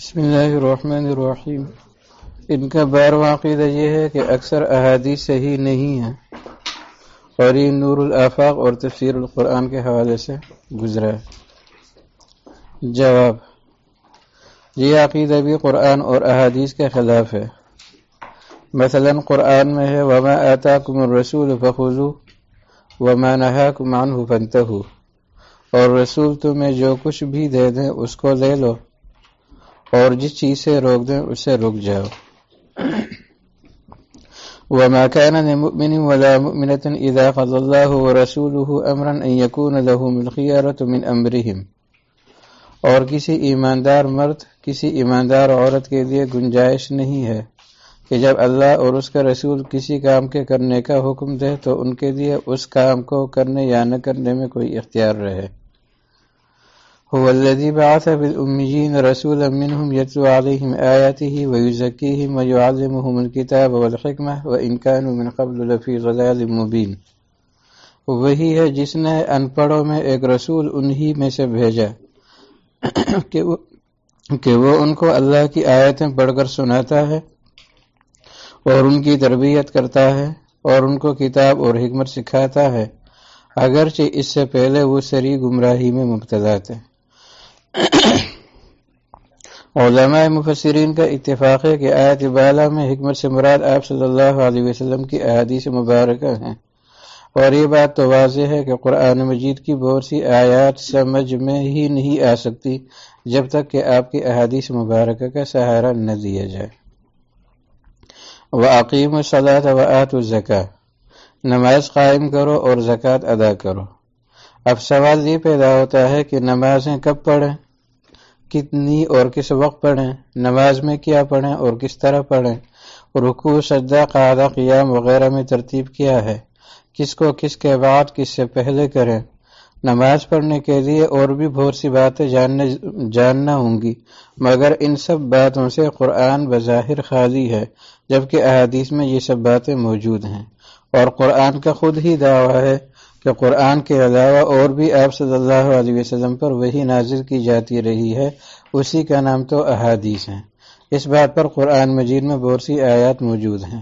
بسم اللہ الرحمن الرحیم۔ ان کا بار عقیدہ یہ ہے کہ اکثر احادیث صحیح نہیں ہیں۔ اور یہ نور الافاق اور تفسیر القرآن کے حوالے سے گزرا ہے۔ جواب۔ یہ عقیدہ بھی قرآن اور احادیث کے خلاف ہے۔ مثلا قرآن میں ہے، وما آتاکم الرسول فخذو وما نهاکم عنہ فانتہو اور رسول تمہیں جو کچھ بھی دے دیں، اس کو لے لو۔ اور جس چیز سے روک دیں اسے رک جاؤ۔ وما كان لمؤمن ولا مؤمنة إذا قضى الله ورسوله أمرا أن يكون لهم الخيارة من أمرهم۔ اور کسی ایماندار مرد، کسی ایماندار عورت کے لیے گنجائش نہیں ہے کہ جب اللہ اور اس کا رسول کسی کام کے کرنے کا حکم دے تو ان کے لیے اس کام کو کرنے یا نہ کرنے میں کوئی اختیار رہے۔ هو الذي بعث في الأميين رسولا منهم يتلو عليهم آياته ويزكيهم ويعلمهم الكتاب والحكمة وإن كانوا من قبل لفي ضلال مبين. وہی ہے جس نے ان پڑھوں میں ایک رسول انہی میں سے بھیجا کہ وہ, کہ وہ ان کو اللہ کی آیتیں پڑھ کر سناتا ہے اور ان کی تربیت کرتا ہے اور ان کو کتاب اور حکمت سکھاتا ہے اگرچہ اس سے پہلے وہ سری گمراہی میں مبتلا تھے۔ علماء مفسرین کا اتفاق ہے کہ آیت بالا میں حکمت سے مراد آپ صلی اللہ علیہ وسلم کی احادیث مبارکہ ہیں۔ اور یہ بات تو واضح ہے کہ قرآن مجید کی بہت سی آیات سمجھ میں ہی نہیں آ سکتی جب تک کہ آپ کی احادیث مبارکہ کا سہارا نہ دیا جائے۔ وہ عقیم و صلاحت و آت نماز قائم کرو اور زکوٰۃ ادا کرو۔ اب سوال یہ پیدا ہوتا ہے کہ نمازیں کب پڑھیں؟ کتنی اور کس وقت پڑھیں؟ نماز میں کیا پڑھیں اور کس طرح پڑھیں؟ رکوع سجدہ قاعدہ، قیام وغیرہ میں ترتیب کیا ہے؟ کس کو کس کے بعد کس سے پہلے کریں؟ نماز پڑھنے کے لیے اور بھی بہت سی باتیں جاننے، جاننا ہوں گی، مگر ان سب باتوں سے قرآن بظاہر خالی ہے، جبکہ احادیث میں یہ سب باتیں موجود ہیں۔ اور قرآن کا خود ہی دعویٰ ہے کہ قرآن کے علاوہ اور بھی آپ صلی اللہ علیہ وسلم پر وہی نازل کی جاتی رہی ہے، اسی کا نام تو احادیث ہیں۔ اس بات پر قرآن مجید میں بہت سی آیات موجود ہیں۔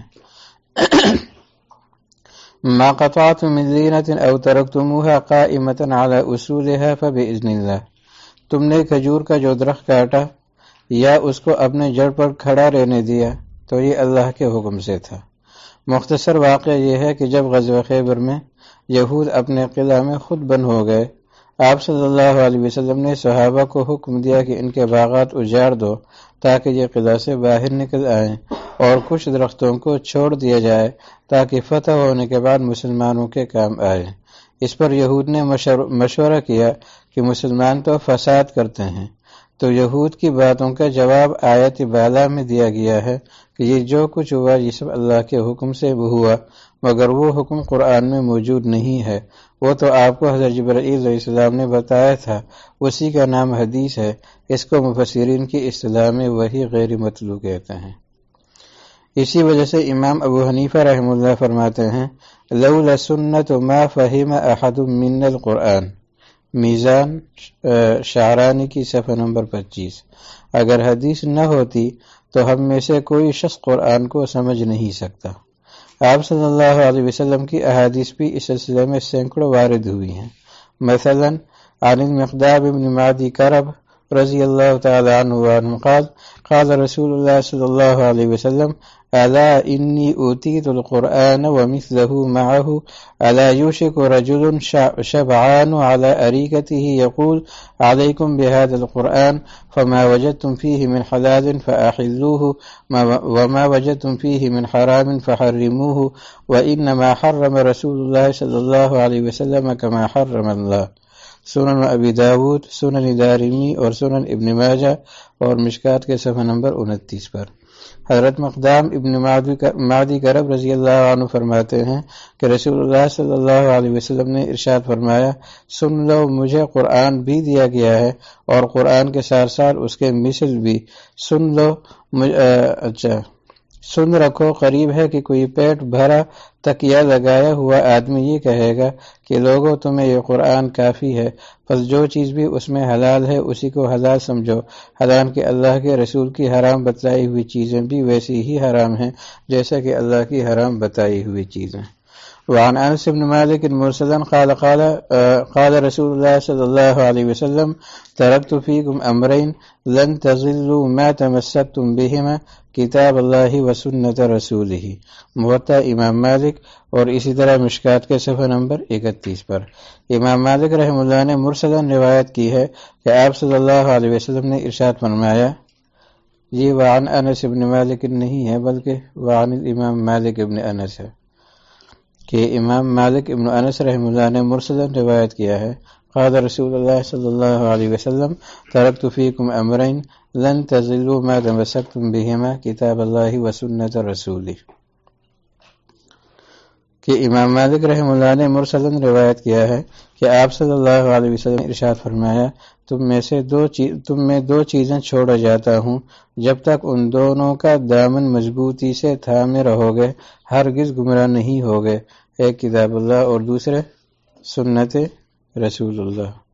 ما قطعت من زینت او ترکتموها قائمتا على اصولها فبئذن اللہ۔ تم نے کھجور کا جو درخت کاٹا یا اس کو اپنے جڑ پر کھڑا رہنے دیا تو یہ اللہ کے حکم سے تھا۔ مختصر واقعہ یہ ہے کہ جب غزوہ خیبر میں یہود اپنے قلعہ میں خود بند ہو گئے۔ آپ صلی اللہ علیہ وسلم نے صحابہ کو حکم دیا کہ ان کے باغات اجاڑ دو تاکہ یہ قلعہ سے باہر نکل آئیں اور کچھ درختوں کو چھوڑ دیا جائے تاکہ فتح ہونے کے بعد مسلمانوں کے کام آئے۔ اس پر یہود نے مشورہ کیا کہ مسلمان تو فساد کرتے ہیں۔ تو یہود کی باتوں کا جواب آیت بالا میں دیا گیا ہے۔ کہ یہ جو کچھ ہوا، یہ سب اللہ کے حکم سے ہوا، مگر وہ حکم قرآن میں موجود نہیں ہے۔ وہ تو آپ کو حضرت جبرائیل علیہ السلام نے بتایا تھا، اسی کا نام حدیث ہے۔ اس کو مفسرین کی اصطلاح میں وہی غیر مطلوع کہتے ہیں۔ اسی وجہ سے امام ابو حنیفہ رحم اللہ فرماتے ہیں، لولا سنت ما فہم احد من القرآن۔ میزان شعرانی کی صفحہ نمبر پچیس۔ اگر حدیث نہ ہوتی تو ہم میں سے کوئی شخص قرآن کو سمجھ نہیں سکتا۔ آپ صلی اللہ علیہ وسلم کی احادیث بھی اس سلسلے میں سینکڑوں وارد ہوئی ہیں۔ مثلا عن المقداب ابن مادی کرب رضی اللہ تعالی عنہ وعنہ قال قال رسول اللہ صلی اللہ علیہ وسلم ألا إني أوتيت القرآن ومثله معه ألا يوشك رجل شبعان على أريكته يقول عليكم بهذا القرآن، فما وجدتم فيه من حلال فأحلوه وما وجدتم فيه من حرام فحرموه وإنما حرم رسول الله صلى الله عليه وسلم كما حرم الله سنن ابی داود، سنن دارمی اور سنن ابن ماجہ اور مشکات کے صفحہ نمبر انتیس پر۔ حضرت مقدام ابن مادی کرب رضی اللہ عنہ فرماتے ہیں کہ رسول اللہ صلی اللہ علیہ وسلم نے ارشاد فرمایا، سن لو، مجھے قرآن بھی دیا گیا ہے اور قرآن کے ساتھ ساتھ اس کے مثل بھی۔ سن لو اچھا۔ سن رکھو، قریب ہے کہ کوئی پیٹ بھرا تکیا لگایا ہوا آدمی یہ کہے گا کہ لوگوں، تمہیں یہ قرآن کافی ہے، پس جو چیز بھی اس میں حلال ہے اسی کو حلال سمجھو۔ حلال اللہ کے رسول کی حرام بتلائی ہوئی چیزیں بھی ویسی ہی حرام ہیں، جیسا کہ اللہ کی حرام بتائی ہوئی چیزیں۔ وعن انس بن مالك مرسلا قال قال قال رسول الله صلى الله عليه وسلم تركت فيكم امرين لن تظلوا ما تمسكتم بهما کتاب اللہ و سنت رسول ہی محتا امام مالک اور اسی طرح مشکات کے صفحہ نمبر اکتیس پر۔ امام مالک رحم اللہ نے مرسدن روایت کی ہے کہ آپ صلی اللہ علیہ وسلم نے ارشاد فرمایا، یہ وعن انس ابن مالک نہیں ہے بلکہ وعن الامام مالک ابن انس ہے۔ کہ امام مالک ابن انس رحم اللہ نے مرسدن روایت کیا ہے قاد رسول اللہ صلی اللہ علیہ وسلم ترک فیکم امرین، لن تزلوا ما تمسكتم بهما کتاب اللہ و سنت کہ امام مالک رحم اللہ نے مرسلن روایت کیا ہے کہ آپ صلی اللہ علیہ وسلم ارشاد فرمایا، تم میں سے دو چیز تم میں دو چیزیں چھوڑا جاتا ہوں، جب تک ان دونوں کا دامن مضبوطی سے تھامے رہو گے ہرگز گمراہ نہیں ہوگے۔ ایک کتاب اللہ اور دوسرے سنت رسول اللہ۔